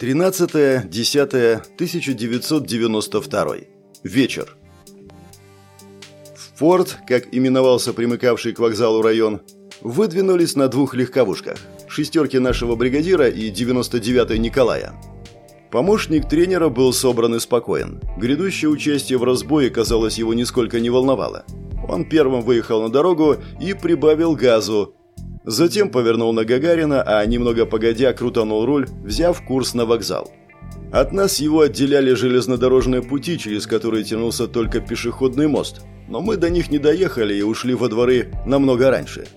13.10.1992. Вечер. В порт, как именовался примыкавший к вокзалу район, выдвинулись на двух легковушках – шестерки нашего бригадира и 99-й Николая. Помощник тренера был собран и спокоен. Грядущее участие в разбое, казалось, его нисколько не волновало. Он первым выехал на дорогу и прибавил газу, Затем повернул на Гагарина, а немного погодя крутанул руль, взяв курс на вокзал. От нас его отделяли железнодорожные пути, через которые тянулся только пешеходный мост, но мы до них не доехали и ушли во дворы намного раньше.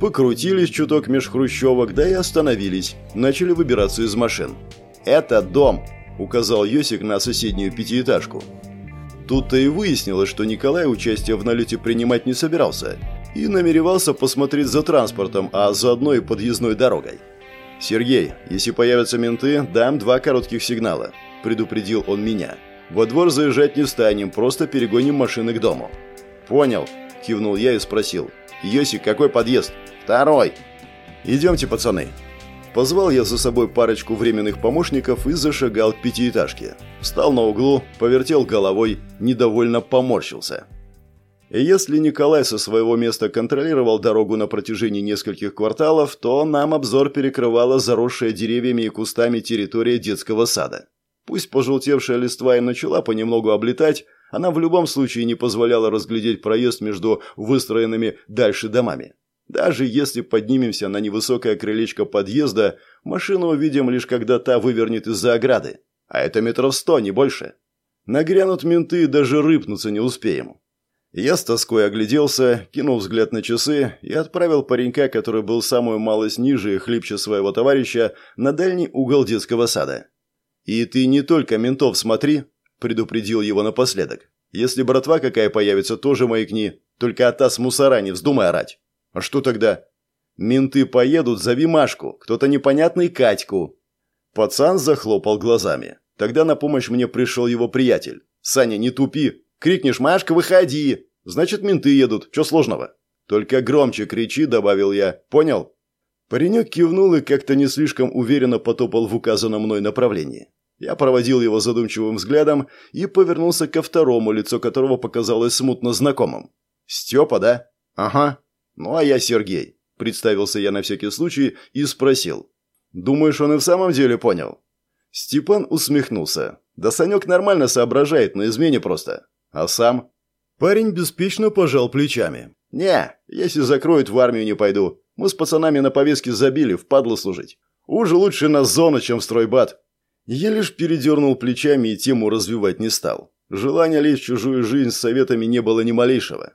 Покрутились чуток меж хрущевок, да и остановились, начали выбираться из машин. «Это дом», – указал Йосик на соседнюю пятиэтажку. Тут-то и выяснилось, что Николай участие в налете принимать не собирался – и намеревался посмотреть за транспортом, а заодно и подъездной дорогой. «Сергей, если появятся менты, дам два коротких сигнала», – предупредил он меня. «Во двор заезжать не станем, просто перегоним машины к дому». «Понял», – кивнул я и спросил. «Йосик, какой подъезд?» «Второй». «Идемте, пацаны». Позвал я за собой парочку временных помощников и зашагал к пятиэтажке. Встал на углу, повертел головой, недовольно поморщился. Если Николай со своего места контролировал дорогу на протяжении нескольких кварталов, то нам обзор перекрывала заросшая деревьями и кустами территория детского сада. Пусть пожелтевшая листва и начала понемногу облетать, она в любом случае не позволяла разглядеть проезд между выстроенными дальше домами. Даже если поднимемся на невысокое крылечко подъезда, машину увидим лишь когда та вывернет из-за ограды. А это метров сто, не больше. Нагрянут менты, даже рыпнуться не успеем. Я с тоской огляделся, кинул взгляд на часы и отправил паренька, который был самую малость ниже и хлипче своего товарища, на дальний угол детского сада. «И ты не только ментов смотри», – предупредил его напоследок. «Если братва какая появится, тоже маякни. Только от с мусора не вздумай орать». «А что тогда?» «Менты поедут, зови Машку, кто-то непонятный Катьку». Пацан захлопал глазами. Тогда на помощь мне пришел его приятель. «Саня, не тупи, Крикнешь «Машка, выходи!» Значит, менты едут. Чё сложного? Только громче кричи, добавил я. Понял? Паренек кивнул и как-то не слишком уверенно потопал в указанном мной направлении. Я проводил его задумчивым взглядом и повернулся ко второму, лицо которого показалось смутно знакомым. «Степа, да?» «Ага». «Ну, а я Сергей», – представился я на всякий случай и спросил. «Думаешь, он и в самом деле понял?» Степан усмехнулся. «Да Санек нормально соображает, на измене просто. А сам? Парень беспечно пожал плечами. «Не, если закроют, в армию не пойду. Мы с пацанами на повестке забили, впадло служить. Уже лучше на зону, чем в стройбат». Я лишь передернул плечами и тему развивать не стал. Желания лезть в чужую жизнь с советами не было ни малейшего.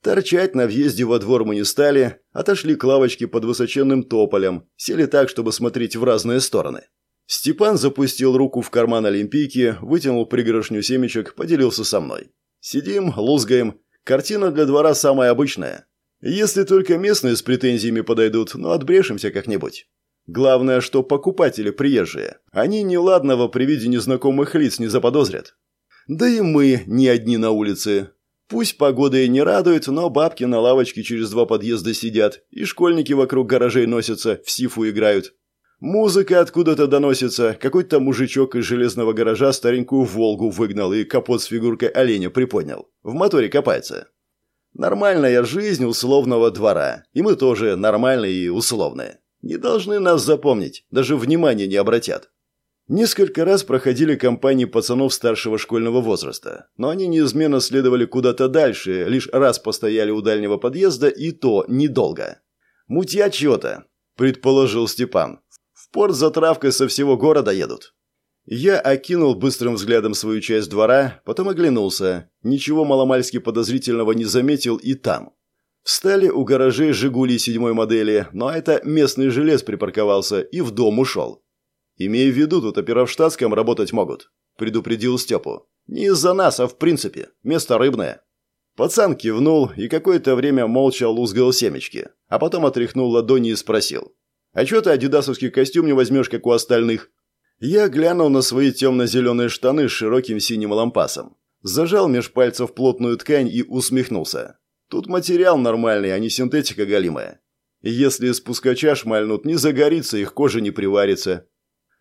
Торчать на въезде во двор мы не стали, отошли к лавочке под высоченным тополем, сели так, чтобы смотреть в разные стороны. Степан запустил руку в карман Олимпийки, вытянул пригоршню семечек, поделился со мной. Сидим, лузгаем. Картина для двора самая обычная. Если только местные с претензиями подойдут, ну отбрешемся как-нибудь. Главное, что покупатели приезжие. Они неладного при виде незнакомых лиц не заподозрят. Да и мы не одни на улице. Пусть погода и не радует, но бабки на лавочке через два подъезда сидят, и школьники вокруг гаражей носятся, в сифу играют. Музыка откуда-то доносится. Какой-то мужичок из железного гаража старенькую «Волгу» выгнал и капот с фигуркой оленя приподнял. В моторе копается. Нормальная жизнь условного двора. И мы тоже нормальные и условные. Не должны нас запомнить, даже внимания не обратят. Несколько раз проходили компании пацанов старшего школьного возраста, но они неизменно следовали куда-то дальше, лишь раз постояли у дальнего подъезда, и то недолго. «Мутья чё-то», – предположил Степан. Порт за травкой со всего города едут». Я окинул быстрым взглядом свою часть двора, потом оглянулся. Ничего маломальски подозрительного не заметил и там. Встали у гаражей «Жигули» седьмой модели, но это местный желез припарковался и в дом ушел. «Имея в виду, тут опера в штатском работать могут», – предупредил Степу. «Не из-за нас, а в принципе. Место рыбное». Пацан кивнул и какое-то время молча лузгал семечки, а потом отряхнул ладони и спросил. А чё ты адидасовский костюм не возьмешь, как у остальных?» Я глянул на свои темно-зеленые штаны с широким синим лампасом. Зажал меж пальцев плотную ткань и усмехнулся. Тут материал нормальный, а не синтетика галимая. Если спускача шмальнут, не загорится, их кожа не приварится.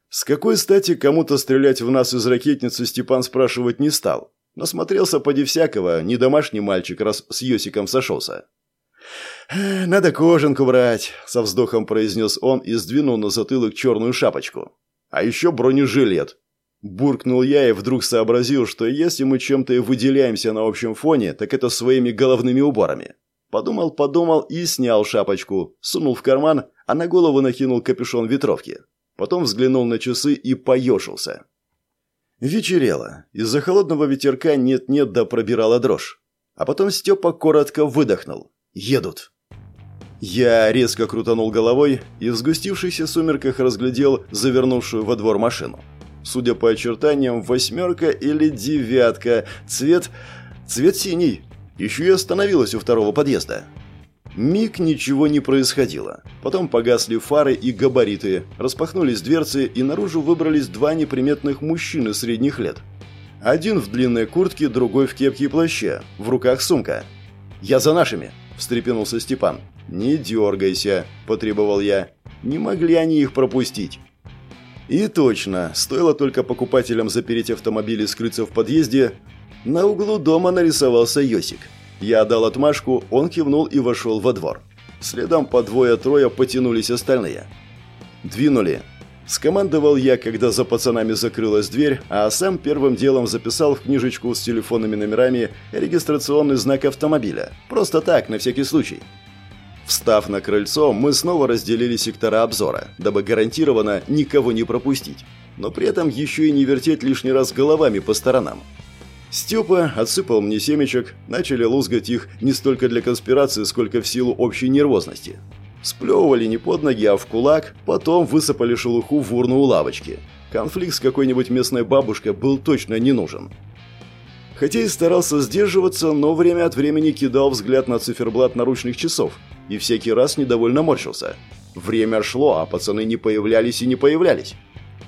С какой стати кому-то стрелять в нас из ракетницы Степан спрашивать не стал. Насмотрелся поди всякого, не домашний мальчик, раз с Йосиком сошелся. «Надо кожанку брать», — со вздохом произнес он и сдвинул на затылок черную шапочку. «А еще бронежилет». Буркнул я и вдруг сообразил, что если мы чем-то и выделяемся на общем фоне, так это своими головными уборами. Подумал, подумал и снял шапочку, сунул в карман, а на голову накинул капюшон ветровки. Потом взглянул на часы и поешился. Вечерело. Из-за холодного ветерка нет-нет да пробирала дрожь. А потом Степа коротко выдохнул. «Едут». Я резко крутанул головой и в сгустившихся сумерках разглядел завернувшую во двор машину. Судя по очертаниям, восьмерка или девятка. Цвет... цвет синий. Еще и остановилась у второго подъезда. Миг ничего не происходило. Потом погасли фары и габариты, распахнулись дверцы, и наружу выбрались два неприметных мужчины средних лет. Один в длинной куртке, другой в кепке и плаще, в руках сумка. «Я за нашими!» – встрепенулся Степан. «Не дергайся», – потребовал я. «Не могли они их пропустить». И точно, стоило только покупателям запереть автомобиль и скрыться в подъезде, на углу дома нарисовался Йосик. Я дал отмашку, он кивнул и вошел во двор. Следом по двое-трое потянулись остальные. «Двинули», Скомандовал я, когда за пацанами закрылась дверь, а сам первым делом записал в книжечку с телефонными номерами регистрационный знак автомобиля. Просто так, на всякий случай. Встав на крыльцо, мы снова разделили сектора обзора, дабы гарантированно никого не пропустить, но при этом еще и не вертеть лишний раз головами по сторонам. Степа отсыпал мне семечек, начали лузгать их не столько для конспирации, сколько в силу общей нервозности. Сплевывали не под ноги, а в кулак, потом высыпали шелуху в урну у лавочки. Конфликт с какой-нибудь местной бабушкой был точно не нужен. Хотя и старался сдерживаться, но время от времени кидал взгляд на циферблат наручных часов и всякий раз недовольно морщился. Время шло, а пацаны не появлялись и не появлялись.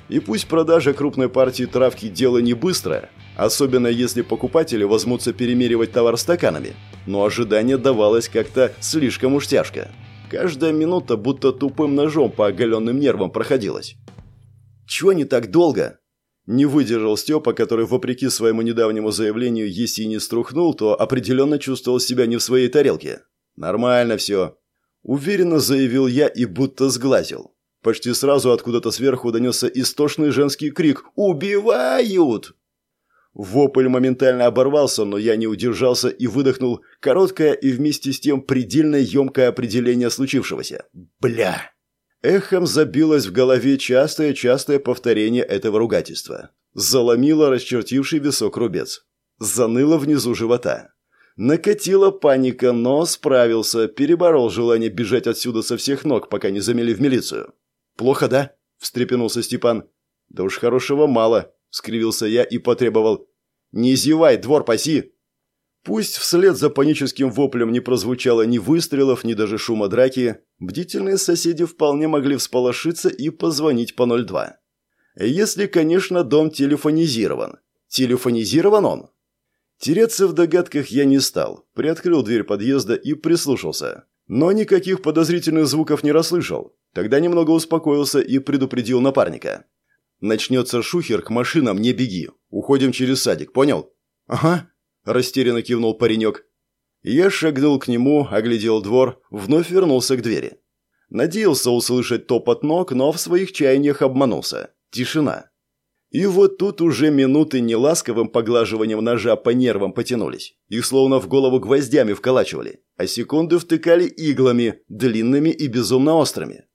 И пусть продажа крупной партии травки дело не быстрое, особенно если покупатели возьмутся перемеривать товар стаканами, но ожидание давалось как-то слишком уж тяжко. Каждая минута будто тупым ножом по оголенным нервам проходилась. «Чего не так долго?» Не выдержал Степа, который, вопреки своему недавнему заявлению, если и не струхнул, то определенно чувствовал себя не в своей тарелке. «Нормально все», – уверенно заявил я и будто сглазил. Почти сразу откуда-то сверху донесся истошный женский крик «Убивают!». Вопль моментально оборвался, но я не удержался и выдохнул короткое и вместе с тем предельно емкое определение случившегося. «Бля!». Эхом забилось в голове частое-частое повторение этого ругательства. Заломило расчертивший висок рубец. Заныло внизу живота. Накатила паника, но справился, переборол желание бежать отсюда со всех ног, пока не замели в милицию. «Плохо, да?» – встрепенулся Степан. «Да уж хорошего мало», – скривился я и потребовал. «Не зевай, двор паси!» Пусть вслед за паническим воплем не прозвучало ни выстрелов, ни даже шума драки, бдительные соседи вполне могли всполошиться и позвонить по 02. Если, конечно, дом телефонизирован. Телефонизирован он? Тереться в догадках я не стал, приоткрыл дверь подъезда и прислушался. Но никаких подозрительных звуков не расслышал. Тогда немного успокоился и предупредил напарника. «Начнется шухер, к машинам не беги. Уходим через садик, понял?» «Ага», растерянно кивнул паренек. Я шагнул к нему, оглядел двор, вновь вернулся к двери. Надеялся услышать топот ног, но в своих чаяниях обманулся. Тишина. И вот тут уже минуты неласковым поглаживанием ножа по нервам потянулись. Их словно в голову гвоздями вколачивали, а секунды втыкали иглами, длинными и безумно острыми.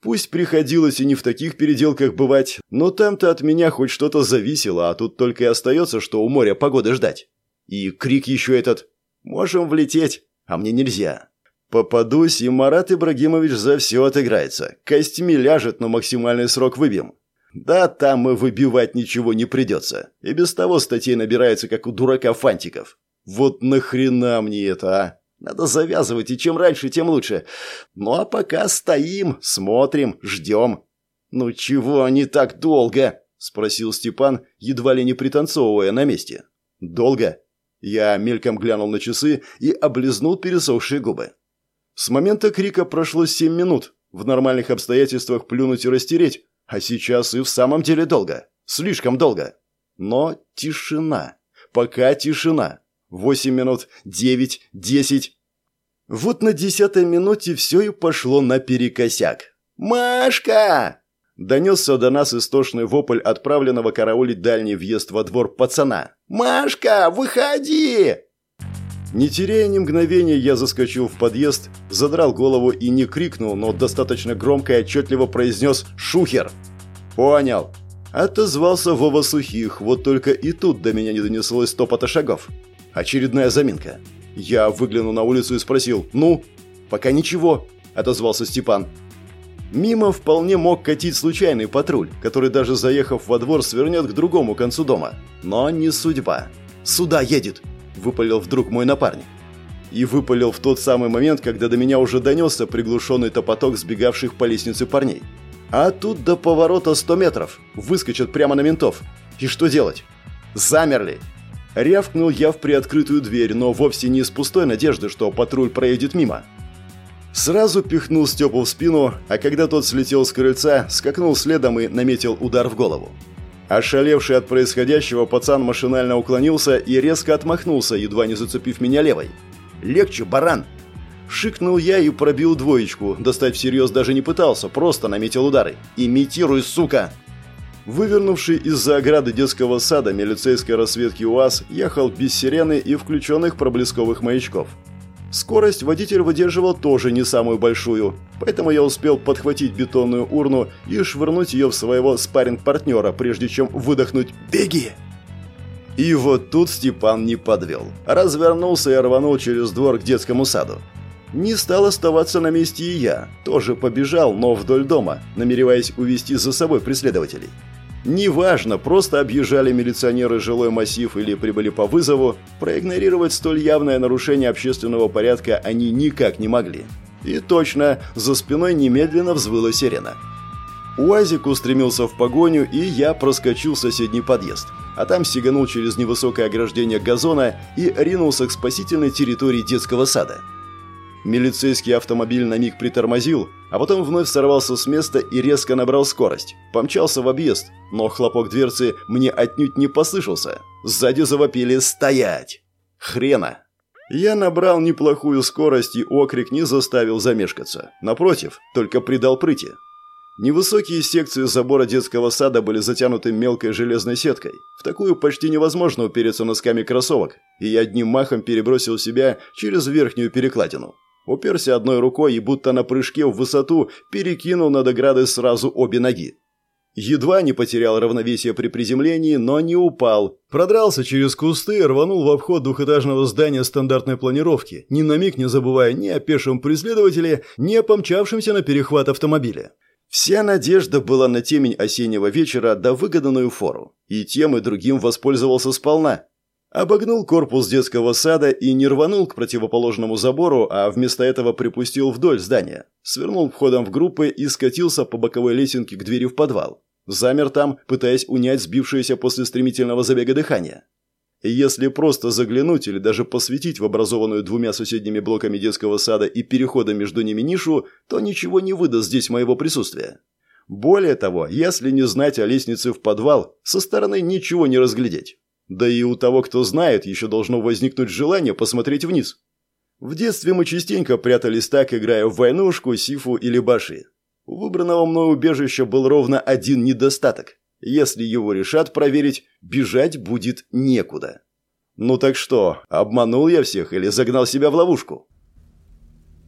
Пусть приходилось и не в таких переделках бывать, но там-то от меня хоть что-то зависело, а тут только и остается, что у моря погоды ждать. И крик еще этот «Можем влететь, а мне нельзя». Попадусь, и Марат Ибрагимович за все отыграется. Костьми ляжет, но максимальный срок выбьем. Да, там мы выбивать ничего не придется. И без того статей набирается, как у дурака фантиков. Вот нахрена мне это, а? Надо завязывать, и чем раньше, тем лучше. Ну а пока стоим, смотрим, ждем. «Ну чего они так долго?» – спросил Степан, едва ли не пританцовывая на месте. «Долго?» Я мельком глянул на часы и облизнул пересохшие губы. С момента крика прошло семь минут. В нормальных обстоятельствах плюнуть и растереть, а сейчас и в самом деле долго. Слишком долго. Но тишина. Пока тишина. Восемь минут, девять, десять. Вот на десятой минуте все и пошло наперекосяк. «Машка!» Донесся до нас истошный вопль отправленного караулить дальний въезд во двор пацана. «Машка, выходи!» Не теряя ни мгновения, я заскочил в подъезд, задрал голову и не крикнул, но достаточно громко и отчетливо произнес «Шухер!» «Понял!» Отозвался Вова Сухих, вот только и тут до меня не донеслось топота шагов. Очередная заминка. Я выглянул на улицу и спросил «Ну?» «Пока ничего», – отозвался Степан. Мимо вполне мог катить случайный патруль, который даже заехав во двор свернет к другому концу дома. Но не судьба. «Сюда едет!» – выпалил вдруг мой напарник. И выпалил в тот самый момент, когда до меня уже донесся приглушенный топоток сбегавших по лестнице парней. А тут до поворота 100 метров. Выскочат прямо на ментов. И что делать? Замерли. Рявкнул я в приоткрытую дверь, но вовсе не с пустой надежды, что патруль проедет мимо. Сразу пихнул Степу в спину, а когда тот слетел с крыльца, скакнул следом и наметил удар в голову. Ошалевший от происходящего, пацан машинально уклонился и резко отмахнулся, едва не зацепив меня левой. «Легче, баран!» Шикнул я и пробил двоечку, достать всерьез даже не пытался, просто наметил удары. «Имитируй, сука!» Вывернувший из-за ограды детского сада милицейской рассветки УАЗ ехал без сирены и включенных проблесковых маячков. Скорость водитель выдерживал тоже не самую большую, поэтому я успел подхватить бетонную урну и швырнуть ее в своего спарринг-партнера, прежде чем выдохнуть «Беги!». И вот тут Степан не подвел. Развернулся и рванул через двор к детскому саду. Не стал оставаться на месте и я. Тоже побежал, но вдоль дома, намереваясь увести за собой преследователей. Неважно, просто объезжали милиционеры жилой массив или прибыли по вызову, проигнорировать столь явное нарушение общественного порядка они никак не могли. И точно, за спиной немедленно взвыла сирена. УАЗик устремился в погоню, и я проскочил в соседний подъезд. А там сиганул через невысокое ограждение газона и ринулся к спасительной территории детского сада. Милицейский автомобиль на миг притормозил, а потом вновь сорвался с места и резко набрал скорость. Помчался в объезд, но хлопок дверцы мне отнюдь не послышался. Сзади завопили «Стоять!» Хрена! Я набрал неплохую скорость, и окрик не заставил замешкаться. Напротив, только придал прыти. Невысокие секции забора детского сада были затянуты мелкой железной сеткой. В такую почти невозможно упереться носками кроссовок, и я одним махом перебросил себя через верхнюю перекладину. Уперся одной рукой и будто на прыжке в высоту перекинул над оградой сразу обе ноги. Едва не потерял равновесие при приземлении, но не упал. Продрался через кусты и рванул в обход двухэтажного здания стандартной планировки, ни на миг не забывая ни о пешем преследователе, ни о помчавшемся на перехват автомобиля. Вся надежда была на темень осеннего вечера да выгоданную фору. И тем и другим воспользовался сполна. Обогнул корпус детского сада и не рванул к противоположному забору, а вместо этого припустил вдоль здания. Свернул входом в группы и скатился по боковой лесенке к двери в подвал. Замер там, пытаясь унять сбившееся после стремительного забега дыхание. Если просто заглянуть или даже посветить в образованную двумя соседними блоками детского сада и переходом между ними нишу, то ничего не выдаст здесь моего присутствия. Более того, если не знать о лестнице в подвал, со стороны ничего не разглядеть. Да и у того, кто знает, еще должно возникнуть желание посмотреть вниз. В детстве мы частенько прятались так, играя в войнушку, сифу или баши. У выбранного мной убежища был ровно один недостаток. Если его решат проверить, бежать будет некуда. Ну так что, обманул я всех или загнал себя в ловушку?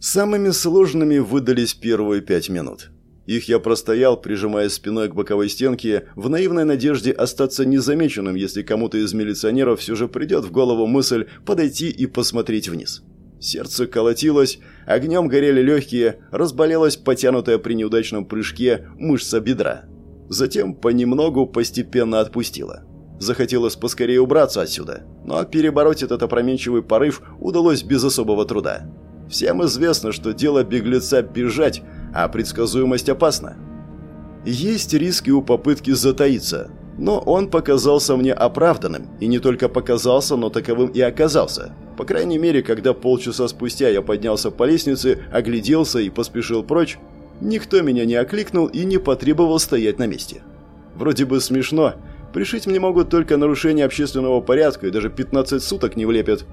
Самыми сложными выдались первые пять минут. Их я простоял, прижимая спиной к боковой стенке, в наивной надежде остаться незамеченным, если кому-то из милиционеров все же придет в голову мысль подойти и посмотреть вниз. Сердце колотилось, огнем горели легкие, разболелась потянутая при неудачном прыжке мышца бедра. Затем понемногу постепенно отпустила. Захотелось поскорее убраться отсюда, но перебороть этот опроменчивый порыв удалось без особого труда. Всем известно, что дело беглеца бежать – а предсказуемость опасна. Есть риски у попытки затаиться, но он показался мне оправданным, и не только показался, но таковым и оказался. По крайней мере, когда полчаса спустя я поднялся по лестнице, огляделся и поспешил прочь, никто меня не окликнул и не потребовал стоять на месте. Вроде бы смешно. Пришить мне могут только нарушение общественного порядка и даже 15 суток не влепят.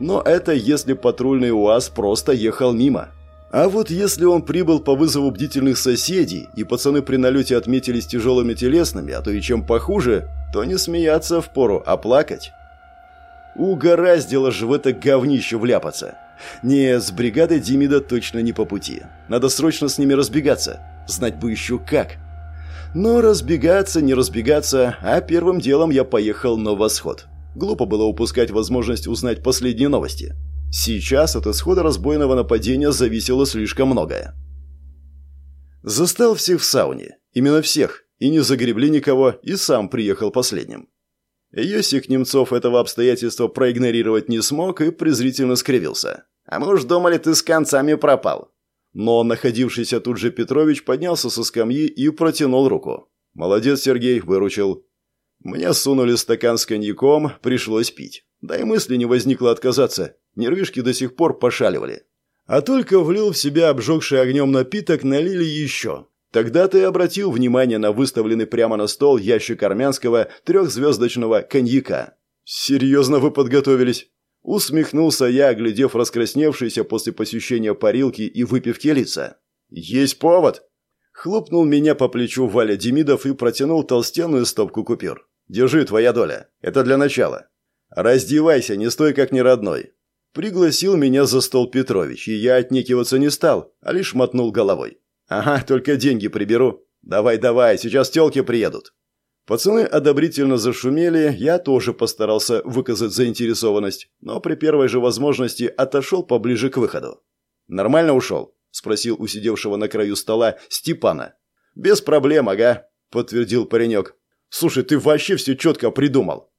Но это если патрульный УАЗ просто ехал мимо. А вот если он прибыл по вызову бдительных соседей, и пацаны при налете отметились тяжелыми телесными, а то и чем похуже, то не смеяться впору, а плакать. Угораздило же в это говнище вляпаться. Не, с бригадой Демида точно не по пути. Надо срочно с ними разбегаться. Знать бы еще как. Но разбегаться, не разбегаться, а первым делом я поехал на восход. Глупо было упускать возможность узнать последние новости. Сейчас от исхода разбойного нападения зависело слишком многое. Застал всех в сауне. Именно всех. И не загребли никого, и сам приехал последним. Йосик Немцов этого обстоятельства проигнорировать не смог и презрительно скривился. «А мы уж думали, ты с концами пропал». Но находившийся тут же Петрович поднялся со скамьи и протянул руку. «Молодец, Сергей, выручил». Мне сунули стакан с коньяком, пришлось пить. Да и мысли не возникло отказаться. Нервишки до сих пор пошаливали. А только влил в себя обжегший огнем напиток, налили еще. Тогда ты обратил внимание на выставленный прямо на стол ящик армянского трехзвездочного коньяка. «Серьезно вы подготовились?» Усмехнулся я, оглядев раскрасневшиеся после посещения парилки и выпивки лица. «Есть повод!» Хлопнул меня по плечу Валя Демидов и протянул толстенную стопку купюр. «Держи, твоя доля. Это для начала. Раздевайся, не стой как неродной». Пригласил меня за стол Петрович, и я отнекиваться не стал, а лишь мотнул головой. «Ага, только деньги приберу. Давай-давай, сейчас тёлки приедут». Пацаны одобрительно зашумели, я тоже постарался выказать заинтересованность, но при первой же возможности отошел поближе к выходу. «Нормально ушел?» – спросил у сидевшего на краю стола Степана. «Без проблем, ага», – подтвердил паренек. «Слушай, ты вообще все четко придумал».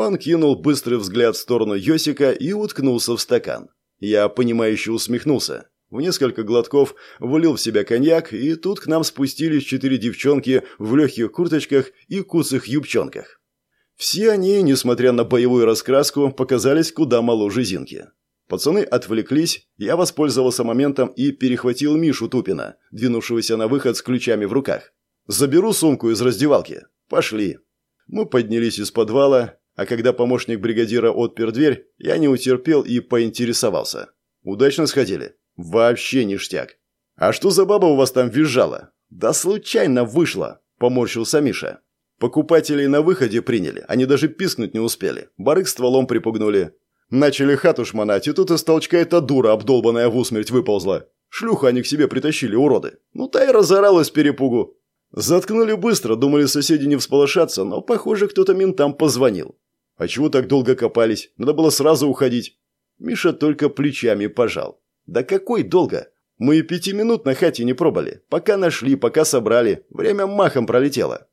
Он кинул быстрый взгляд в сторону Йосика и уткнулся в стакан. Я, понимающе усмехнулся. В несколько глотков влил в себя коньяк, и тут к нам спустились четыре девчонки в легких курточках и куцых юбчонках. Все они, несмотря на боевую раскраску, показались куда моложе Зинки. Пацаны отвлеклись, я воспользовался моментом и перехватил Мишу Тупина, двинувшегося на выход с ключами в руках. «Заберу сумку из раздевалки. Пошли». Мы поднялись из подвала, а когда помощник бригадира отпер дверь, я не утерпел и поинтересовался. «Удачно сходили?» «Вообще ништяк. А что за баба у вас там визжала?» «Да случайно вышла», – поморщился Миша. Покупателей на выходе приняли, они даже пискнуть не успели. Барык стволом припугнули. Начали хату шмонать, и тут из толчка эта дура, обдолбанная в усмерть, выползла. Шлюху они к себе притащили, уроды. Ну, та и разоралась перепугу. Заткнули быстро, думали соседи не всполошатся, но, похоже, кто-то ментам позвонил. А чего так долго копались? Надо было сразу уходить. Миша только плечами пожал. Да какой долго? Мы и пяти минут на хате не пробовали. Пока нашли, пока собрали. Время махом пролетело.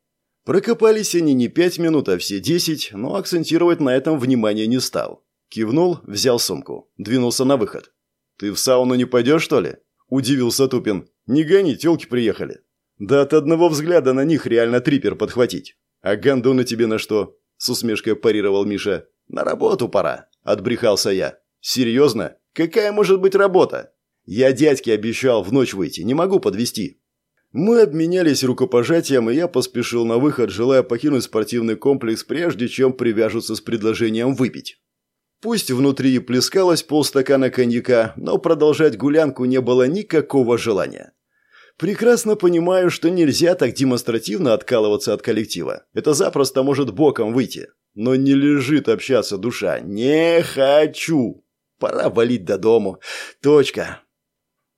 Прокопались они не пять минут, а все десять, но акцентировать на этом внимание не стал. Кивнул, взял сумку. Двинулся на выход. «Ты в сауну не пойдешь, что ли?» Удивился Тупин. «Не гони, телки приехали». «Да от одного взгляда на них реально трипер подхватить». «А гондоны тебе на что?» С усмешкой парировал Миша. «На работу пора», – отбрехался я. «Серьезно? Какая может быть работа? Я дядьке обещал в ночь выйти, не могу подвести. Мы обменялись рукопожатием, и я поспешил на выход, желая покинуть спортивный комплекс, прежде чем привяжутся с предложением выпить. Пусть внутри и плескалось полстакана коньяка, но продолжать гулянку не было никакого желания. Прекрасно понимаю, что нельзя так демонстративно откалываться от коллектива. Это запросто может боком выйти. Но не лежит общаться душа. Не хочу. Пора валить до дому. Точка.